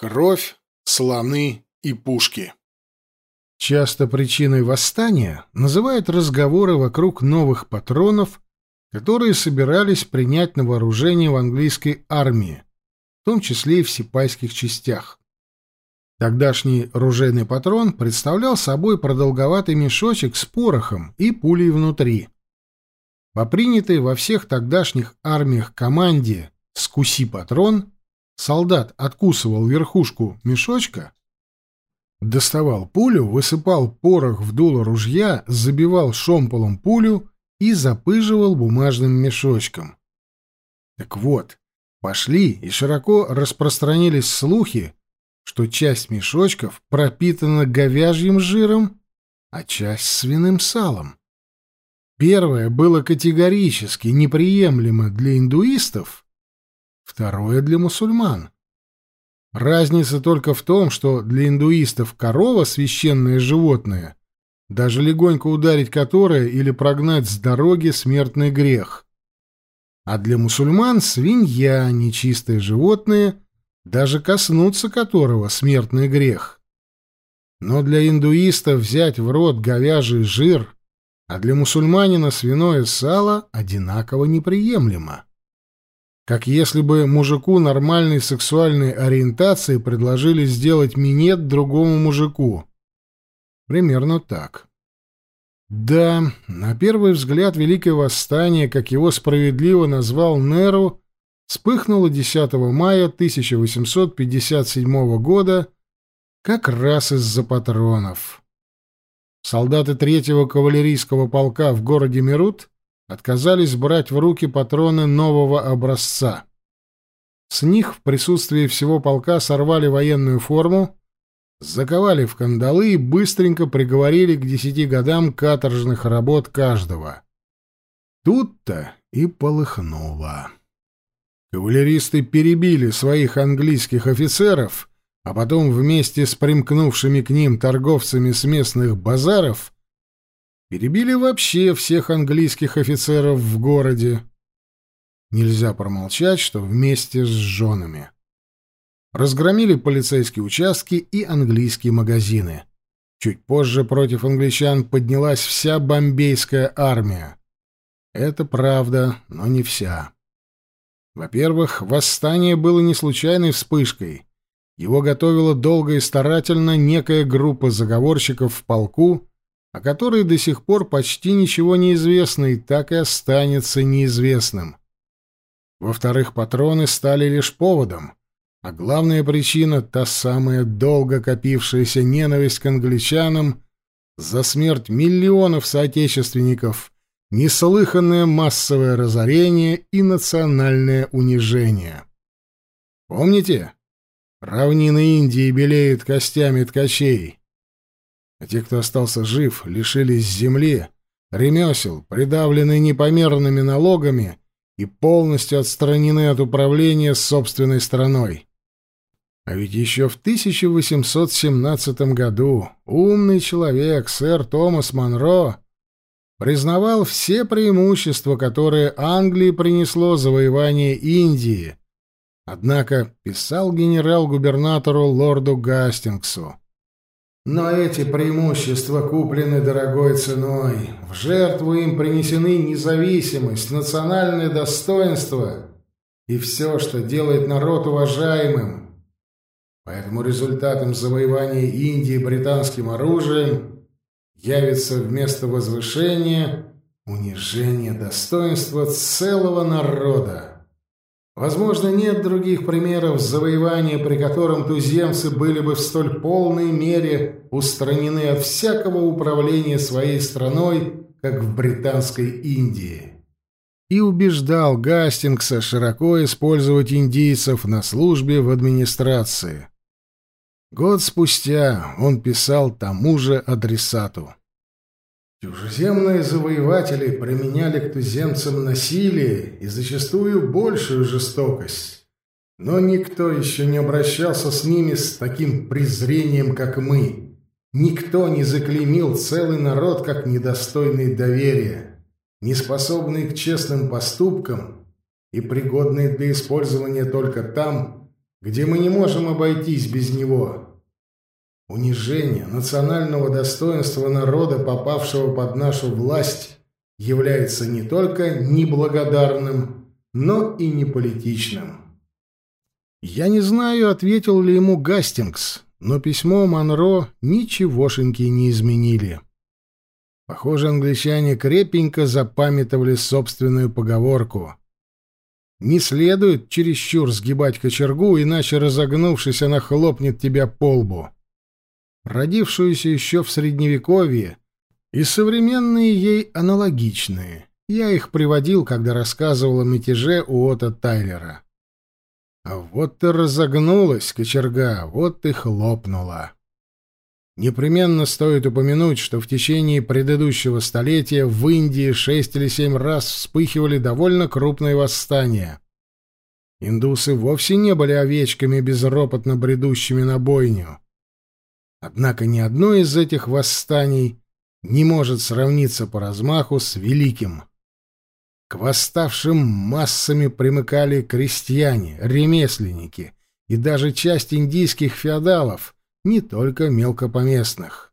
Кровь, слоны и пушки. Часто причиной восстания называют разговоры вокруг новых патронов, которые собирались принять на вооружение в английской армии, в том числе и в сипайских частях. Тогдашний ружейный патрон представлял собой продолговатый мешочек с порохом и пулей внутри. По принятой во всех тогдашних армиях команде «скуси патрон» солдат откусывал верхушку мешочка, доставал пулю, высыпал порох в дуло ружья, забивал шомполом пулю и запыживал бумажным мешочком. Так вот, пошли и широко распространились слухи, что часть мешочков пропитана говяжьим жиром, а часть свиным салом. Первое было категорически неприемлемо для индуистов, второе для мусульман. Разница только в том, что для индуистов корова — священное животное, даже легонько ударить которое или прогнать с дороги смертный грех. А для мусульман свинья — нечистое животное, даже коснуться которого — смертный грех. Но для индуистов взять в рот говяжий жир, а для мусульманина свиное сало одинаково неприемлемо как если бы мужику нормальной сексуальной ориентации предложили сделать минет другому мужику. Примерно так. Да, на первый взгляд Великое Восстание, как его справедливо назвал Неру, вспыхнуло 10 мая 1857 года как раз из-за патронов. Солдаты третьего кавалерийского полка в городе Мерут отказались брать в руки патроны нового образца. С них в присутствии всего полка сорвали военную форму, заковали в кандалы и быстренько приговорили к десяти годам каторжных работ каждого. Тут-то и полыхнуло. Кавалеристы перебили своих английских офицеров, а потом вместе с примкнувшими к ним торговцами с местных базаров Перебили вообще всех английских офицеров в городе. Нельзя промолчать, что вместе с женами. Разгромили полицейские участки и английские магазины. Чуть позже против англичан поднялась вся бомбейская армия. Это правда, но не вся. Во-первых, восстание было не случайной вспышкой. Его готовила долго и старательно некая группа заговорщиков в полку, о которой до сих пор почти ничего не известно и так и останется неизвестным. Во-вторых, патроны стали лишь поводом, а главная причина — та самая долго копившаяся ненависть к англичанам за смерть миллионов соотечественников, неслыханное массовое разорение и национальное унижение. Помните? Равнины Индии белеют костями ткачей. А те, кто остался жив, лишились земли, ремесел, придавлены непомерными налогами и полностью отстранены от управления собственной страной. А ведь еще в 1817 году умный человек, сэр Томас Монро, признавал все преимущества, которые Англии принесло завоевание Индии, однако писал генерал-губернатору лорду Гастингсу. Но эти преимущества куплены дорогой ценой. В жертву им принесены независимость, национальное достоинство и все, что делает народ уважаемым. Поэтому результатом завоевания Индии британским оружием явится вместо возвышения унижение достоинства целого народа. Возможно, нет других примеров завоевания, при котором туземцы были бы в столь полной мере устранены от всякого управления своей страной, как в Британской Индии. И убеждал Гастингса широко использовать индийцев на службе в администрации. Год спустя он писал тому же адресату. Чужеземные завоеватели применяли к туземцам насилие и зачастую большую жестокость. Но никто еще не обращался с ними с таким презрением, как мы. Никто не заклеймил целый народ как недостойный доверия, неспособный к честным поступкам и пригодный для использования только там, где мы не можем обойтись без него. Унижение национального достоинства народа, попавшего под нашу власть, является не только неблагодарным, но и неполитичным. Я не знаю, ответил ли ему Гастингс, но письмо Монро ничегошеньки не изменили. Похоже, англичане крепенько запамятовали собственную поговорку. Не следует чересчур сгибать кочергу, иначе, разогнувшись, она хлопнет тебя по лбу. Родившуюся еще в Средневековье, и современные ей аналогичные. Я их приводил, когда рассказывал о мятеже у Ота Тайлера. А вот ты разогнулась, кочерга, вот ты хлопнула. Непременно стоит упомянуть, что в течение предыдущего столетия в Индии шесть или семь раз вспыхивали довольно крупные восстания. Индусы вовсе не были овечками, безропотно бредущими на бойню. Однако ни одно из этих восстаний не может сравниться по размаху с великим. К восставшим массами примыкали крестьяне, ремесленники и даже часть индийских феодалов — не только мелкопоместных.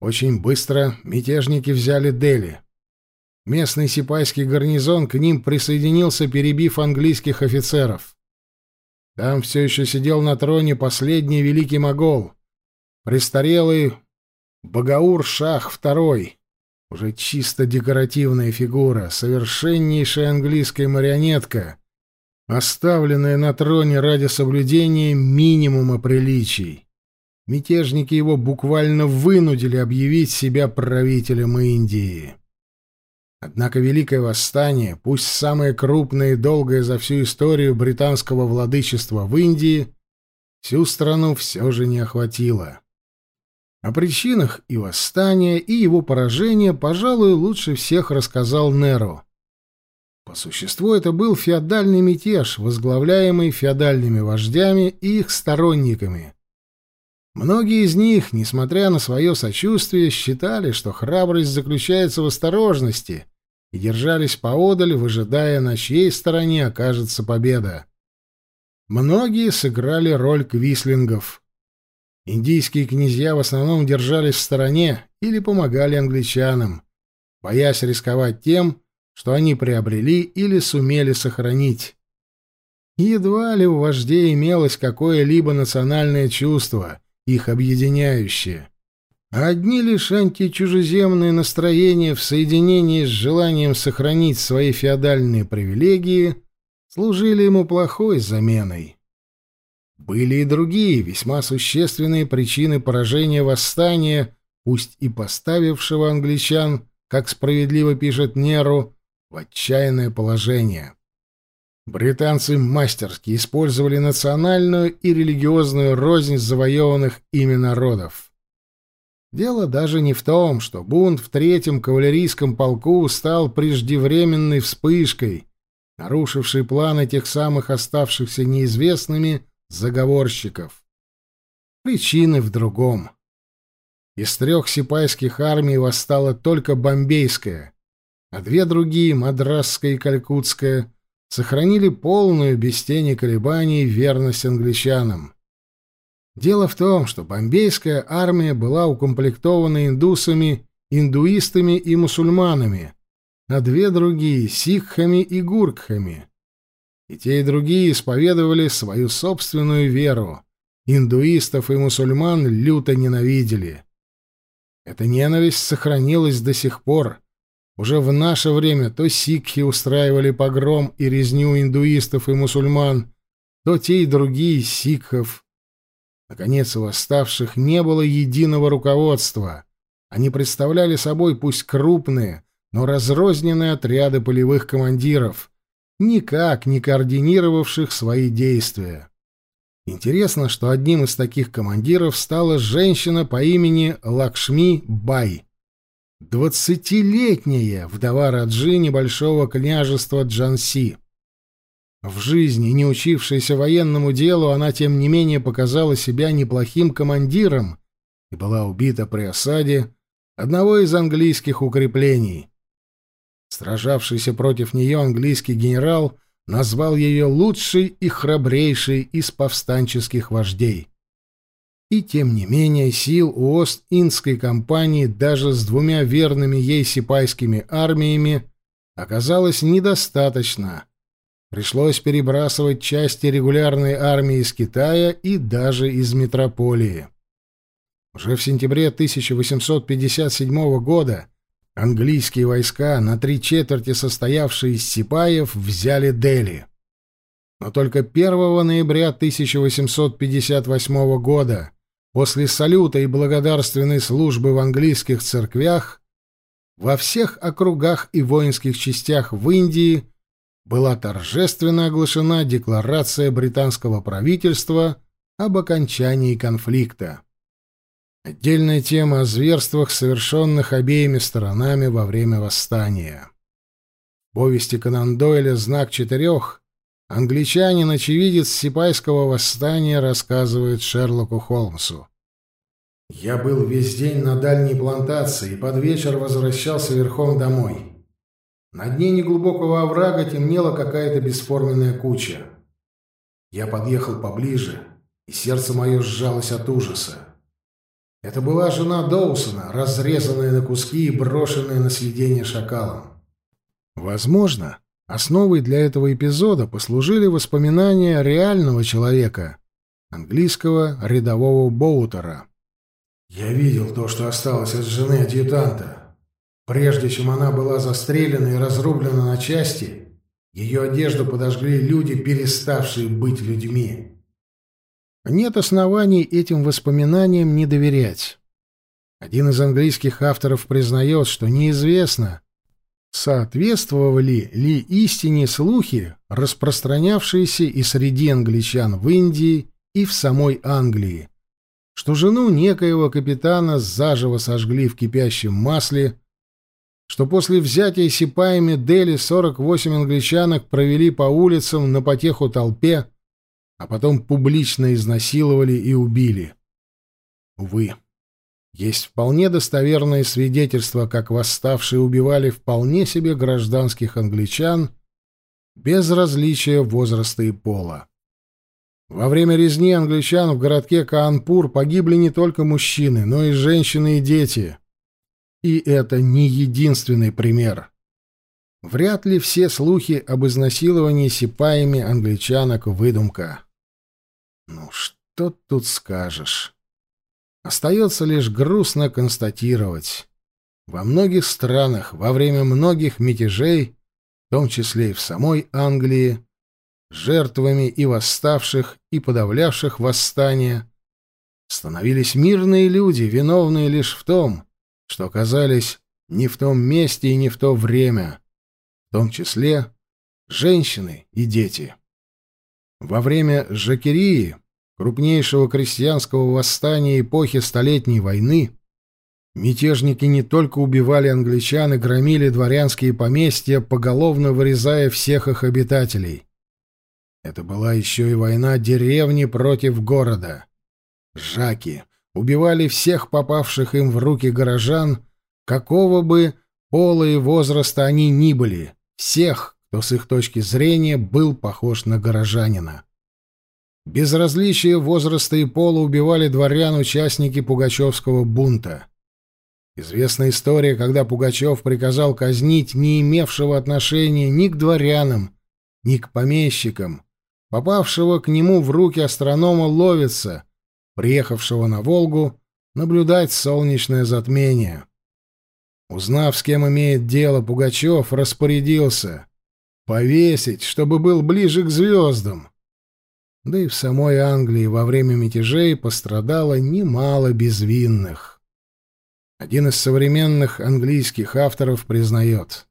Очень быстро мятежники взяли Дели. Местный сипайский гарнизон к ним присоединился, перебив английских офицеров. Там все еще сидел на троне последний великий могол, престарелый Багаур-Шах II, уже чисто декоративная фигура, совершеннейшая английская марионетка, оставленная на троне ради соблюдения минимума приличий. Мятежники его буквально вынудили объявить себя правителем Индии. Однако Великое Восстание, пусть самое крупное и долгое за всю историю британского владычества в Индии, всю страну все же не охватило. О причинах и восстания, и его поражения, пожалуй, лучше всех рассказал Неро. По существу это был феодальный мятеж, возглавляемый феодальными вождями и их сторонниками, Многие из них, несмотря на свое сочувствие, считали, что храбрость заключается в осторожности, и держались поодаль, выжидая, на чьей стороне окажется победа. Многие сыграли роль квислингов. Индийские князья в основном держались в стороне или помогали англичанам, боясь рисковать тем, что они приобрели или сумели сохранить. Едва ли у вождей имелось какое-либо национальное чувство, их объединяющее. одни лишь античужеземные настроения в соединении с желанием сохранить свои феодальные привилегии служили ему плохой заменой. Были и другие, весьма существенные причины поражения восстания, пусть и поставившего англичан, как справедливо пишет Неру, в отчаянное положение. Британцы мастерски использовали национальную и религиозную рознь завоеванных ими народов. Дело даже не в том, что бунт в третьем кавалерийском полку стал преждевременной вспышкой, нарушившей планы тех самых оставшихся неизвестными заговорщиков. Причины в другом. Из трех сипайских армий восстала только бомбейская, а две другие, мадрасская и калькутская, сохранили полную, без тени колебаний, верность англичанам. Дело в том, что бомбейская армия была укомплектована индусами, индуистами и мусульманами, а две другие — сикхами и гуркхами. И те, и другие исповедовали свою собственную веру. Индуистов и мусульман люто ненавидели. Эта ненависть сохранилась до сих пор, уже в наше время то сикхи устраивали погром и резню индуистов и мусульман, то те и другие сикхов. Наконец, у восставших не было единого руководства. Они представляли собой пусть крупные, но разрозненные отряды полевых командиров, никак не координировавших свои действия. Интересно, что одним из таких командиров стала женщина по имени Лакшми Бай. Двадцатилетняя вдова Раджи небольшого княжества Джанси. В жизни, не учившаяся военному делу, она, тем не менее, показала себя неплохим командиром и была убита при осаде одного из английских укреплений. Сражавшийся против нее английский генерал назвал ее лучшей и храбрейшей из повстанческих вождей. И тем не менее сил у Ост-Индской компании даже с двумя верными ей сипайскими армиями оказалось недостаточно. Пришлось перебрасывать части регулярной армии из Китая и даже из метрополии. Уже в сентябре 1857 года английские войска, на три четверти состоявшие из сипаев, взяли Дели. Но только 1 ноября 1858 года После салюта и благодарственной службы в английских церквях во всех округах и воинских частях в Индии была торжественно оглашена декларация британского правительства об окончании конфликта. Отдельная тема о зверствах, совершенных обеими сторонами во время восстания. В повести Конан Дойля «Знак четырех» Англичанин-очевидец Сипайского восстания рассказывает Шерлоку Холмсу. «Я был весь день на дальней плантации и под вечер возвращался верхом домой. На дне неглубокого оврага темнела какая-то бесформенная куча. Я подъехал поближе, и сердце мое сжалось от ужаса. Это была жена Доусона, разрезанная на куски и брошенная на съедение шакалом. Возможно, Основой для этого эпизода послужили воспоминания реального человека, английского рядового Боутера. «Я видел то, что осталось от жены адъютанта. Прежде чем она была застрелена и разрублена на части, ее одежду подожгли люди, переставшие быть людьми». Нет оснований этим воспоминаниям не доверять. Один из английских авторов признает, что неизвестно, Соответствовали ли истине слухи, распространявшиеся и среди англичан в Индии, и в самой Англии, что жену некоего капитана заживо сожгли в кипящем масле, что после взятия сипаями Дели 48 англичанок провели по улицам на потеху толпе, а потом публично изнасиловали и убили. Увы. Есть вполне достоверные свидетельства, как восставшие убивали вполне себе гражданских англичан без различия возраста и пола. Во время резни англичан в городке Каанпур погибли не только мужчины, но и женщины и дети. И это не единственный пример. Вряд ли все слухи об изнасиловании сипаями англичанок выдумка. Ну что тут скажешь? Остается лишь грустно констатировать. Во многих странах во время многих мятежей, в том числе и в самой Англии, жертвами и восставших, и подавлявших восстания, становились мирные люди, виновные лишь в том, что оказались не в том месте и не в то время, в том числе женщины и дети. Во время Жакерии крупнейшего крестьянского восстания эпохи Столетней войны, мятежники не только убивали англичан и громили дворянские поместья, поголовно вырезая всех их обитателей. Это была еще и война деревни против города. Жаки убивали всех попавших им в руки горожан, какого бы пола и возраста они ни были, всех, кто с их точки зрения был похож на горожанина. Без различия возраста и пола убивали дворян участники Пугачевского бунта. Известна история, когда Пугачев приказал казнить не имевшего отношения ни к дворянам, ни к помещикам, попавшего к нему в руки астронома Ловица, приехавшего на Волгу наблюдать солнечное затмение. Узнав, с кем имеет дело, Пугачев распорядился повесить, чтобы был ближе к звездам. Да и в самой Англии во время мятежей пострадало немало безвинных. Один из современных английских авторов признает.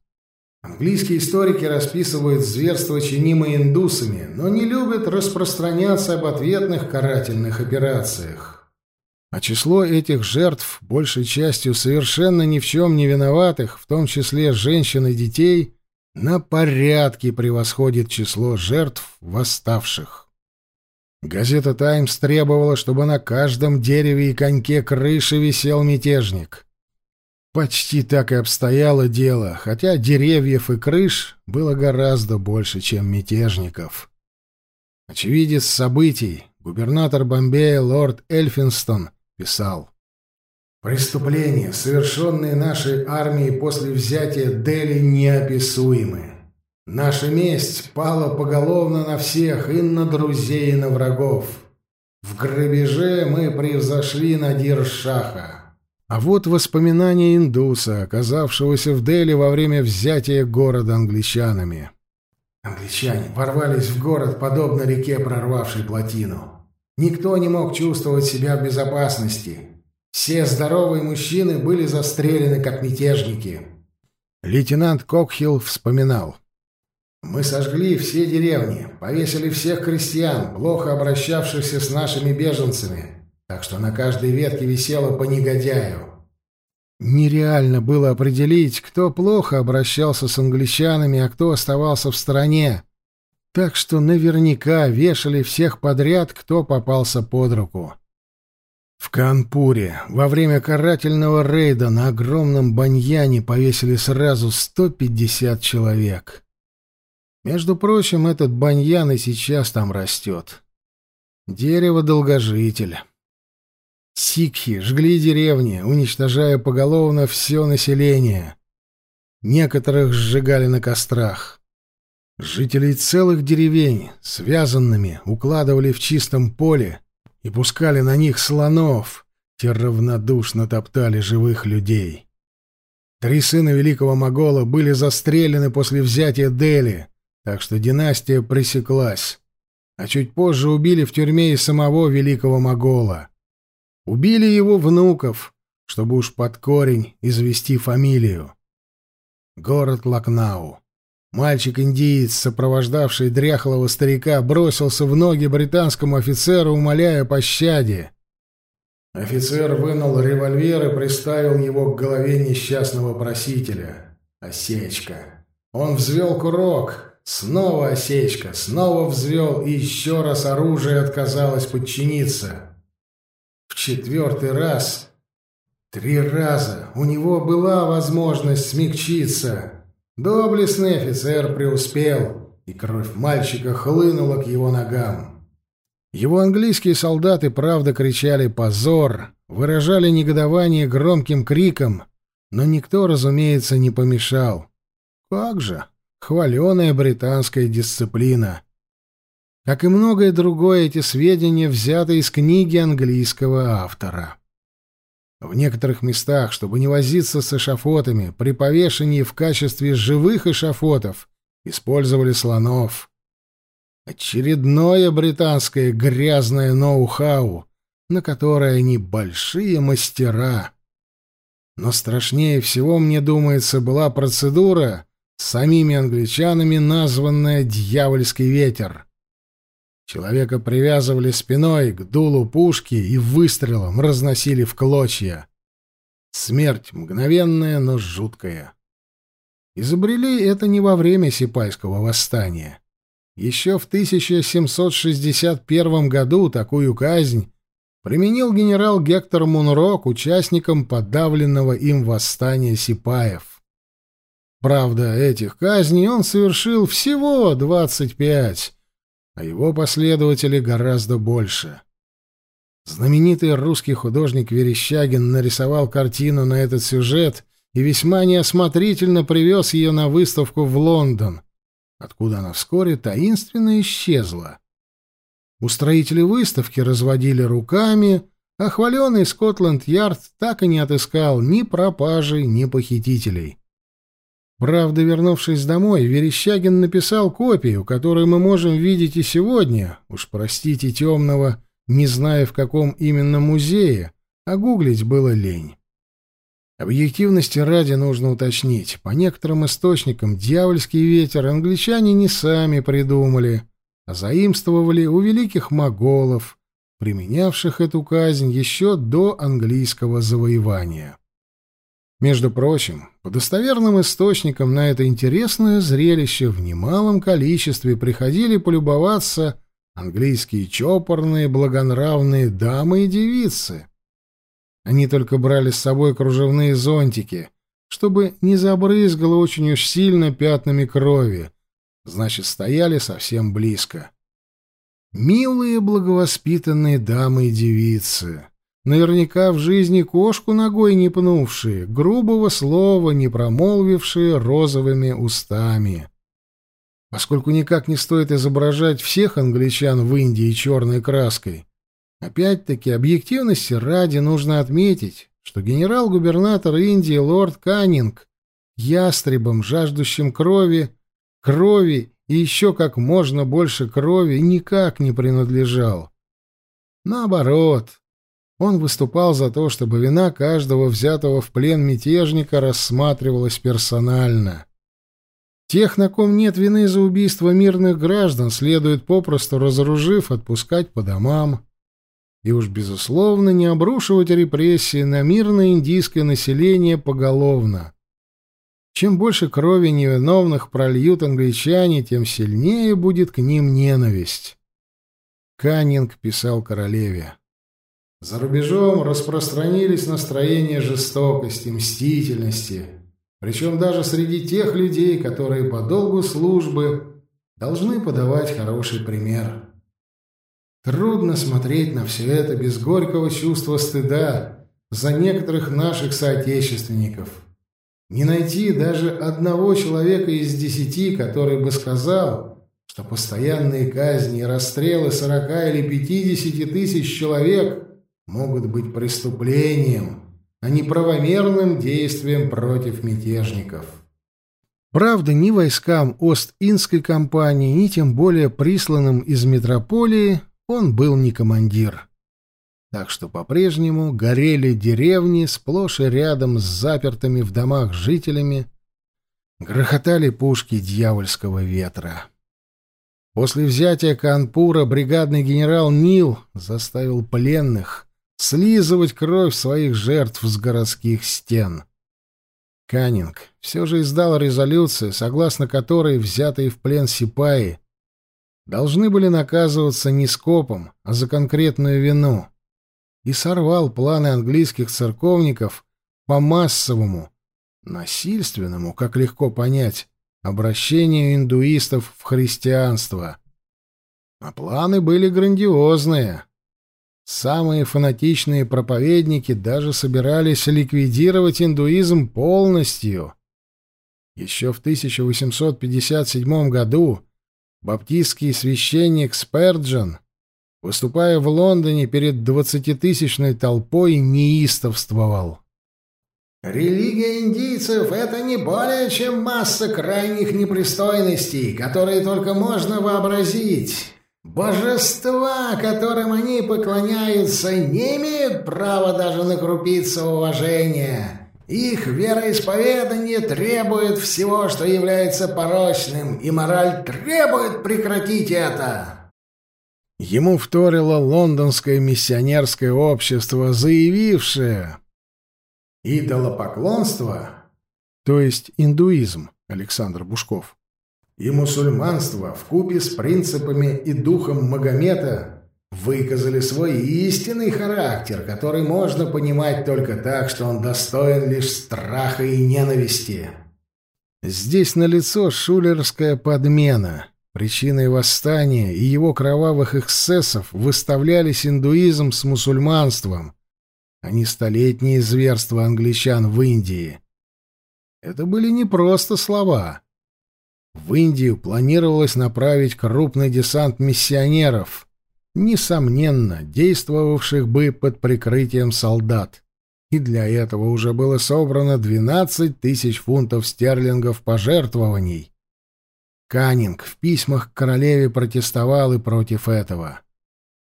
Английские историки расписывают зверства, чинимые индусами, но не любят распространяться об ответных карательных операциях. А число этих жертв, большей частью совершенно ни в чем не виноватых, в том числе женщин и детей, на порядке превосходит число жертв восставших. Газета «Таймс» требовала, чтобы на каждом дереве и коньке крыши висел мятежник. Почти так и обстояло дело, хотя деревьев и крыш было гораздо больше, чем мятежников. Очевидец событий, губернатор Бомбея лорд Эльфинстон, писал. «Преступления, совершенные нашей армией после взятия Дели, неописуемы. Наша месть пала поголовно на всех, и на друзей, и на врагов. В грабеже мы превзошли Надир-Шаха». А вот воспоминания индуса, оказавшегося в Дели во время взятия города англичанами. Англичане ворвались в город, подобно реке, прорвавшей плотину. Никто не мог чувствовать себя в безопасности. Все здоровые мужчины были застрелены, как мятежники. Лейтенант Кокхилл вспоминал. «Мы сожгли все деревни, повесили всех крестьян, плохо обращавшихся с нашими беженцами, так что на каждой ветке висело по негодяю. Нереально было определить, кто плохо обращался с англичанами, а кто оставался в стороне. Так что наверняка вешали всех подряд, кто попался под руку. В Канпуре во время карательного рейда на огромном баньяне повесили сразу 150 человек. Между прочим, этот баньян и сейчас там растет. Дерево-долгожитель. Сикхи жгли деревни, уничтожая поголовно все население. Некоторых сжигали на кострах. Жителей целых деревень, связанными, укладывали в чистом поле и пускали на них слонов, те равнодушно топтали живых людей. Три сына великого Могола были застрелены после взятия Дели, так что династия пресеклась, а чуть позже убили в тюрьме и самого великого Могола. Убили его внуков, чтобы уж под корень извести фамилию. Город Лакнау. Мальчик-индиец, сопровождавший дряхлого старика, бросился в ноги британскому офицеру, умоляя пощаде. Офицер вынул револьвер и приставил его к голове несчастного просителя. Осечка. Он взвел курок. Снова осечка. Снова взвел, и еще раз оружие отказалось подчиниться. В четвертый раз, три раза, у него была возможность смягчиться. Доблестный офицер преуспел, и кровь мальчика хлынула к его ногам. Его английские солдаты, правда, кричали «позор», выражали негодование громким криком, но никто, разумеется, не помешал. Как же, хваленая британская дисциплина. Как и многое другое, эти сведения взяты из книги английского автора. В некоторых местах, чтобы не возиться с эшафотами, при повешении в качестве живых эшафотов использовали слонов. Очередное британское грязное ноу-хау, на которое они большие мастера. Но страшнее всего, мне думается, была процедура, самими англичанами названная «дьявольский ветер». Человека привязывали спиной к дулу пушки и выстрелом разносили в клочья. Смерть мгновенная, но жуткая. Изобрели это не во время Сипайского восстания. Еще в 1761 году такую казнь применил генерал Гектор Мунро к участникам подавленного им восстания Сипаев. Правда, этих казней он совершил всего 25, а его последователи гораздо больше. Знаменитый русский художник Верещагин нарисовал картину на этот сюжет и весьма неосмотрительно привез ее на выставку в Лондон, откуда она вскоре таинственно исчезла. Устроители выставки разводили руками, а хваленый Скотланд-Ярд так и не отыскал ни пропажи, ни похитителей. Правда, вернувшись домой, Верещагин написал копию, которую мы можем видеть и сегодня, уж простите темного, не зная в каком именно музее, а гуглить было лень. Объективности ради нужно уточнить. По некоторым источникам дьявольский ветер англичане не сами придумали, а заимствовали у великих моголов, применявших эту казнь еще до английского завоевания. Между прочим, по достоверным источникам на это интересное зрелище в немалом количестве приходили полюбоваться английские чопорные благонравные дамы и девицы. Они только брали с собой кружевные зонтики, чтобы не забрызгало очень уж сильно пятнами крови. Значит, стояли совсем близко. Милые благовоспитанные дамы и девицы, наверняка в жизни кошку ногой не пнувшие, грубого слова не промолвившие розовыми устами. Поскольку никак не стоит изображать всех англичан в Индии черной краской, Опять-таки, объективности ради нужно отметить, что генерал-губернатор Индии лорд Каннинг ястребом, жаждущим крови, крови и еще как можно больше крови никак не принадлежал. Наоборот, он выступал за то, чтобы вина каждого взятого в плен мятежника рассматривалась персонально. Тех, на ком нет вины за убийство мирных граждан, следует попросту разоружив отпускать по домам и уж, безусловно, не обрушивать репрессии на мирное индийское население поголовно. Чем больше крови невиновных прольют англичане, тем сильнее будет к ним ненависть. Каннинг писал королеве. За рубежом распространились настроения жестокости, мстительности, причем даже среди тех людей, которые по долгу службы должны подавать хороший пример. Трудно смотреть на все это без горького чувства стыда за некоторых наших соотечественников. Не найти даже одного человека из десяти, который бы сказал, что постоянные казни и расстрелы сорока или пятидесяти тысяч человек могут быть преступлением, а не правомерным действием против мятежников. Правда, ни войскам Ост-Индской компании, ни тем более присланным из метрополии он был не командир. Так что по-прежнему горели деревни сплошь и рядом с запертыми в домах жителями, грохотали пушки дьявольского ветра. После взятия Канпура бригадный генерал Нил заставил пленных слизывать кровь своих жертв с городских стен. Каннинг все же издал резолюцию, согласно которой взятые в плен сипаи должны были наказываться не скопом, а за конкретную вину, и сорвал планы английских церковников по массовому, насильственному, как легко понять, обращению индуистов в христианство. А планы были грандиозные. Самые фанатичные проповедники даже собирались ликвидировать индуизм полностью. Еще в 1857 году баптистский священник Сперджен, выступая в Лондоне перед двадцатитысячной толпой, неистовствовал. Религия индийцев — это не более чем масса крайних непристойностей, которые только можно вообразить. Божества, которым они поклоняются, не имеют права даже на крупицу уважения. Их вероисповедание требует всего, что является порочным, и мораль требует прекратить это. Ему вторило лондонское миссионерское общество, заявившее «Идолопоклонство, то есть индуизм, Александр Бушков, и мусульманство в купе с принципами и духом Магомета выказали свой истинный характер, который можно понимать только так, что он достоин лишь страха и ненависти. Здесь налицо шулерская подмена. Причиной восстания и его кровавых эксцессов выставлялись индуизм с мусульманством, а не столетние зверства англичан в Индии. Это были не просто слова. В Индию планировалось направить крупный десант миссионеров — несомненно, действовавших бы под прикрытием солдат. И для этого уже было собрано 12 тысяч фунтов стерлингов пожертвований. Каннинг в письмах к королеве протестовал и против этого.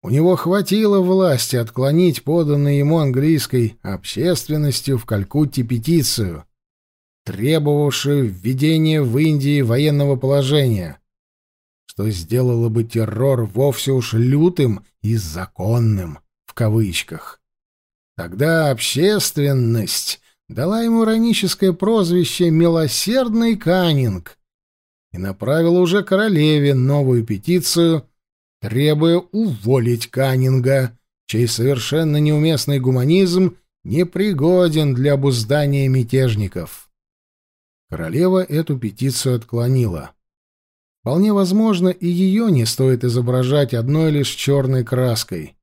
У него хватило власти отклонить поданную ему английской общественностью в Калькутте петицию, требовавшую введения в Индии военного положения — что сделало бы террор вовсе уж лютым и законным, в кавычках. Тогда общественность дала ему ироническое прозвище «Милосердный Каннинг» и направила уже королеве новую петицию, требуя уволить Каннинга, чей совершенно неуместный гуманизм непригоден для обуздания мятежников. Королева эту петицию отклонила. Вполне возможно, и ее не стоит изображать одной лишь черной краской.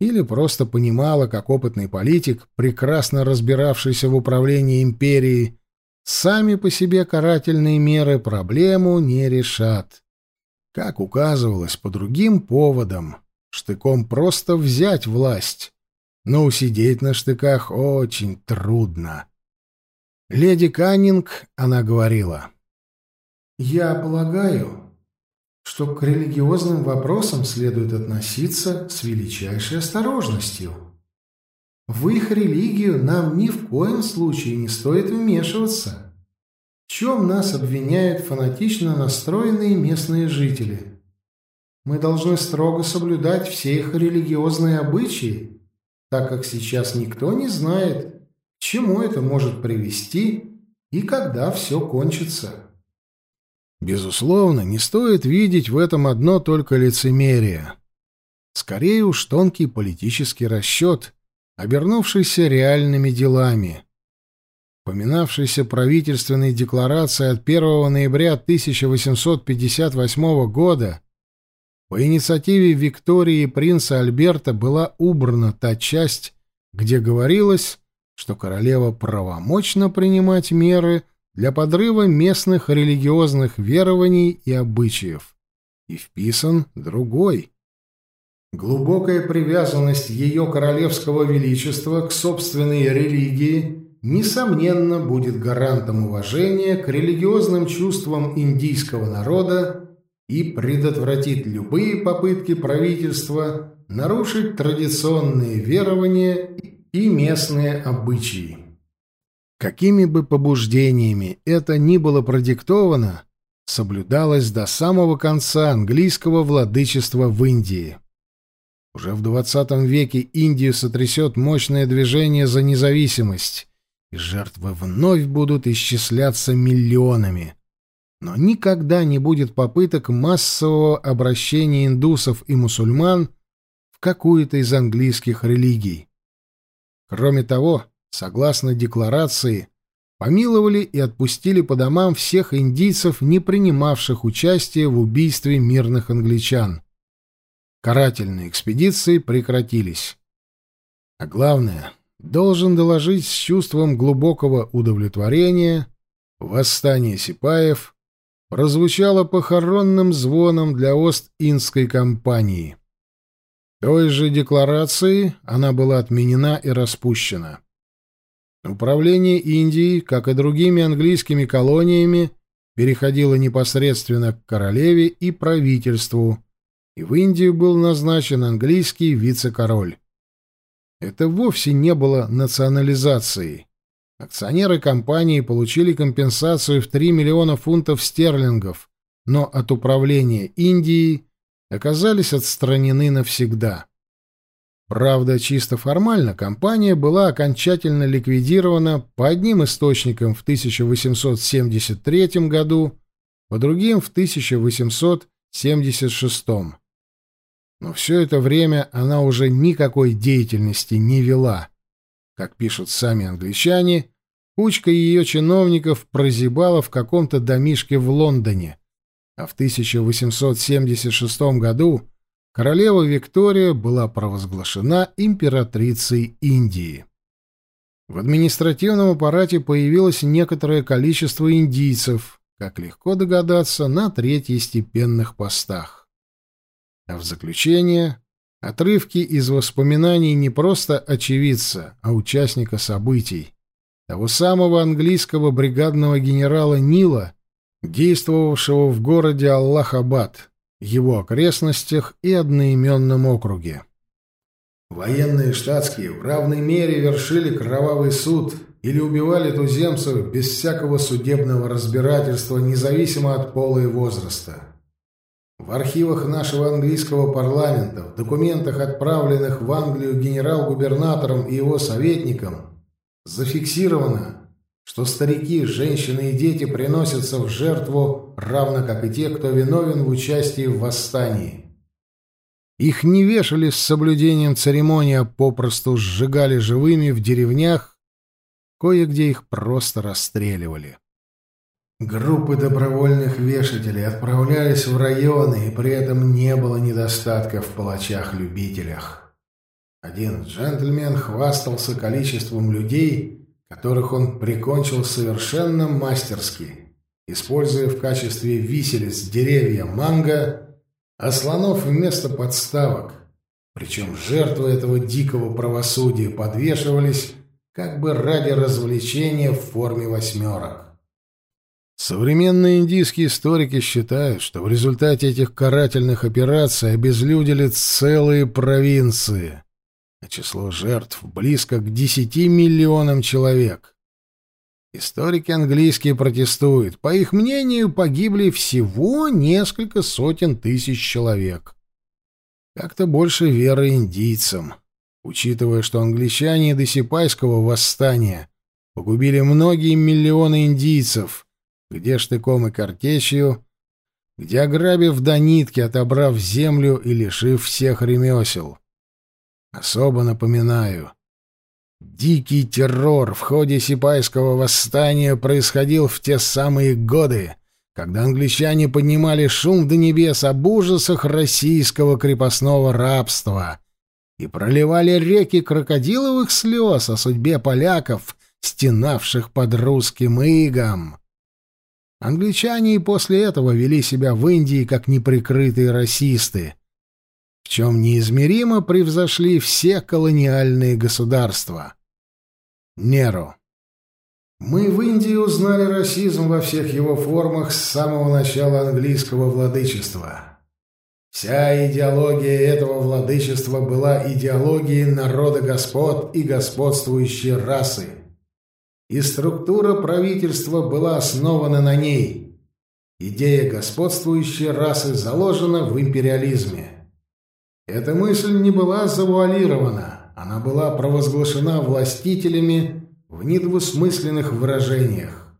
Или просто понимала, как опытный политик, прекрасно разбиравшийся в управлении империей, сами по себе карательные меры проблему не решат. Как указывалось по другим поводам, штыком просто взять власть, но усидеть на штыках очень трудно. Леди Каннинг, она говорила, «Я полагаю, что к религиозным вопросам следует относиться с величайшей осторожностью. В их религию нам ни в коем случае не стоит вмешиваться. В чем нас обвиняют фанатично настроенные местные жители? Мы должны строго соблюдать все их религиозные обычаи, так как сейчас никто не знает, чему это может привести и когда все кончится. Безусловно, не стоит видеть в этом одно только лицемерие. Скорее уж тонкий политический расчет, обернувшийся реальными делами. Поминавшейся правительственной декларации от 1 ноября 1858 года по инициативе Виктории принца Альберта была убрана та часть, где говорилось, что королева правомочна принимать меры для подрыва местных религиозных верований и обычаев. И вписан другой. Глубокая привязанность ее королевского величества к собственной религии несомненно будет гарантом уважения к религиозным чувствам индийского народа и предотвратит любые попытки правительства нарушить традиционные верования и местные обычаи. Какими бы побуждениями это ни было продиктовано, соблюдалось до самого конца английского владычества в Индии. Уже в XX веке Индию сотрясет мощное движение за независимость, и жертвы вновь будут исчисляться миллионами но никогда не будет попыток массового обращения индусов и мусульман в какую-то из английских религий. Кроме того, согласно декларации, помиловали и отпустили по домам всех индийцев, не принимавших участие в убийстве мирных англичан. Карательные экспедиции прекратились. А главное, должен доложить с чувством глубокого удовлетворения восстание сипаев прозвучало похоронным звоном для Ост-Индской компании. Той же декларацией она была отменена и распущена. Управление Индией, как и другими английскими колониями, переходило непосредственно к королеве и правительству, и в Индию был назначен английский вице-король. Это вовсе не было национализацией. Акционеры компании получили компенсацию в 3 миллиона фунтов стерлингов, но от управления Индией оказались отстранены навсегда. Правда, чисто формально компания была окончательно ликвидирована по одним источникам в 1873 году, по другим в 1876. Но все это время она уже никакой деятельности не вела. Как пишут сами англичане, кучка ее чиновников прозябала в каком-то домишке в Лондоне, а в 1876 году королева Виктория была провозглашена императрицей Индии. В административном аппарате появилось некоторое количество индийцев, как легко догадаться, на третьестепенных постах. А в заключение Отрывки из воспоминаний не просто очевидца, а участника событий. Того самого английского бригадного генерала Нила, действовавшего в городе Аллахабад, его окрестностях и одноименном округе. Военные штатские в равной мере вершили кровавый суд или убивали туземцев без всякого судебного разбирательства, независимо от пола и возраста. В архивах нашего английского парламента, в документах, отправленных в Англию генерал-губернатором и его советникам, зафиксировано, что старики, женщины и дети приносятся в жертву, равно как и те, кто виновен в участии в восстании. Их не вешали с соблюдением церемонии, а попросту сжигали живыми в деревнях, кое-где их просто расстреливали. Группы добровольных вешателей отправлялись в районы, и при этом не было недостатка в палачах-любителях. Один джентльмен хвастался количеством людей, которых он прикончил совершенно мастерски, используя в качестве виселиц деревья манго, а слонов вместо подставок. Причем жертвы этого дикого правосудия подвешивались как бы ради развлечения в форме восьмерок. Современные индийские историки считают, что в результате этих карательных операций обезлюдили целые провинции, а число жертв близко к 10 миллионам человек. Историки английские протестуют. По их мнению, погибли всего несколько сотен тысяч человек. Как-то больше веры индийцам, учитывая, что англичане до Сипайского восстания погубили многие миллионы индийцев — где штыком и картечью, где, ограбив до нитки, отобрав землю и лишив всех ремесел. Особо напоминаю, дикий террор в ходе Сипайского восстания происходил в те самые годы, когда англичане поднимали шум до небес об ужасах российского крепостного рабства и проливали реки крокодиловых слез о судьбе поляков, стенавших под русским игом. Англичане и после этого вели себя в Индии как неприкрытые расисты, в чем неизмеримо превзошли все колониальные государства. Неро. Мы в Индии узнали расизм во всех его формах с самого начала английского владычества. Вся идеология этого владычества была идеологией народа господ и господствующей расы и структура правительства была основана на ней. Идея господствующей расы заложена в империализме. Эта мысль не была завуалирована, она была провозглашена властителями в недвусмысленных выражениях.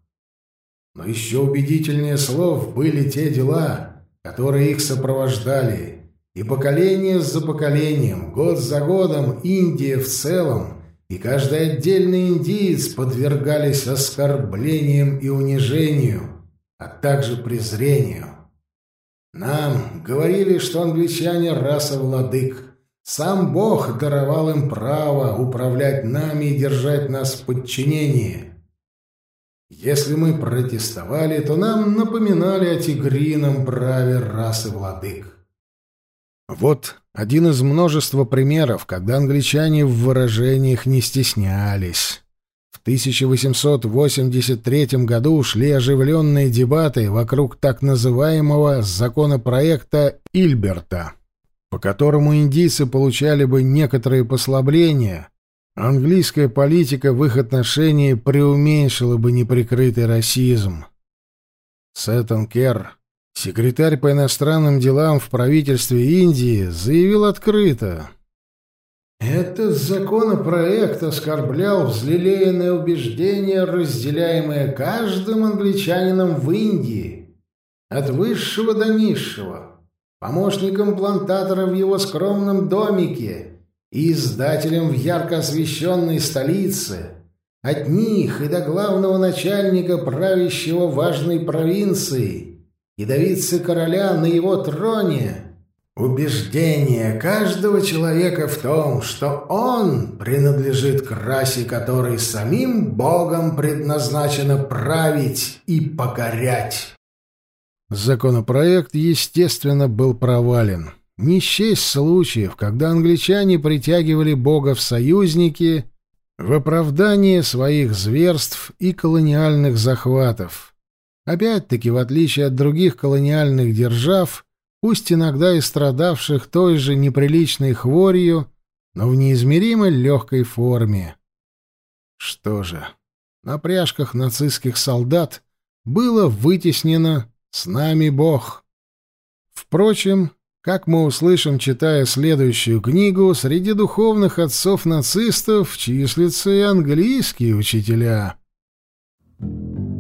Но еще убедительнее слов были те дела, которые их сопровождали, и поколение за поколением, год за годом Индия в целом и каждый отдельный индиец подвергались оскорблениям и унижению, а также презрению. Нам говорили, что англичане — раса владык. Сам Бог даровал им право управлять нами и держать нас в подчинении. Если мы протестовали, то нам напоминали о тигрином праве расы владык. Вот один из множества примеров, когда англичане в выражениях не стеснялись. В 1883 году шли оживленные дебаты вокруг так называемого законопроекта Ильберта, по которому индийцы получали бы некоторые послабления, английская политика в их отношении преуменьшила бы неприкрытый расизм. Сеттон Керр Секретарь по иностранным делам в правительстве Индии заявил открыто. «Этот законопроект оскорблял взлелеянное убеждение, разделяемое каждым англичанином в Индии, от высшего до низшего, помощником плантатора в его скромном домике и издателем в ярко освещенной столице, от них и до главного начальника правящего важной провинции» и давиться короля на его троне. Убеждение каждого человека в том, что он принадлежит к расе, которой самим Богом предназначено править и покорять. Законопроект, естественно, был провален. Не счесть случаев, когда англичане притягивали Бога в союзники в оправдание своих зверств и колониальных захватов. Опять-таки, в отличие от других колониальных держав, пусть иногда и страдавших той же неприличной хворью, но в неизмеримо легкой форме. Что же, на пряжках нацистских солдат было вытеснено «С нами Бог». Впрочем, как мы услышим, читая следующую книгу, среди духовных отцов нацистов числятся и английские учителя. Thank you.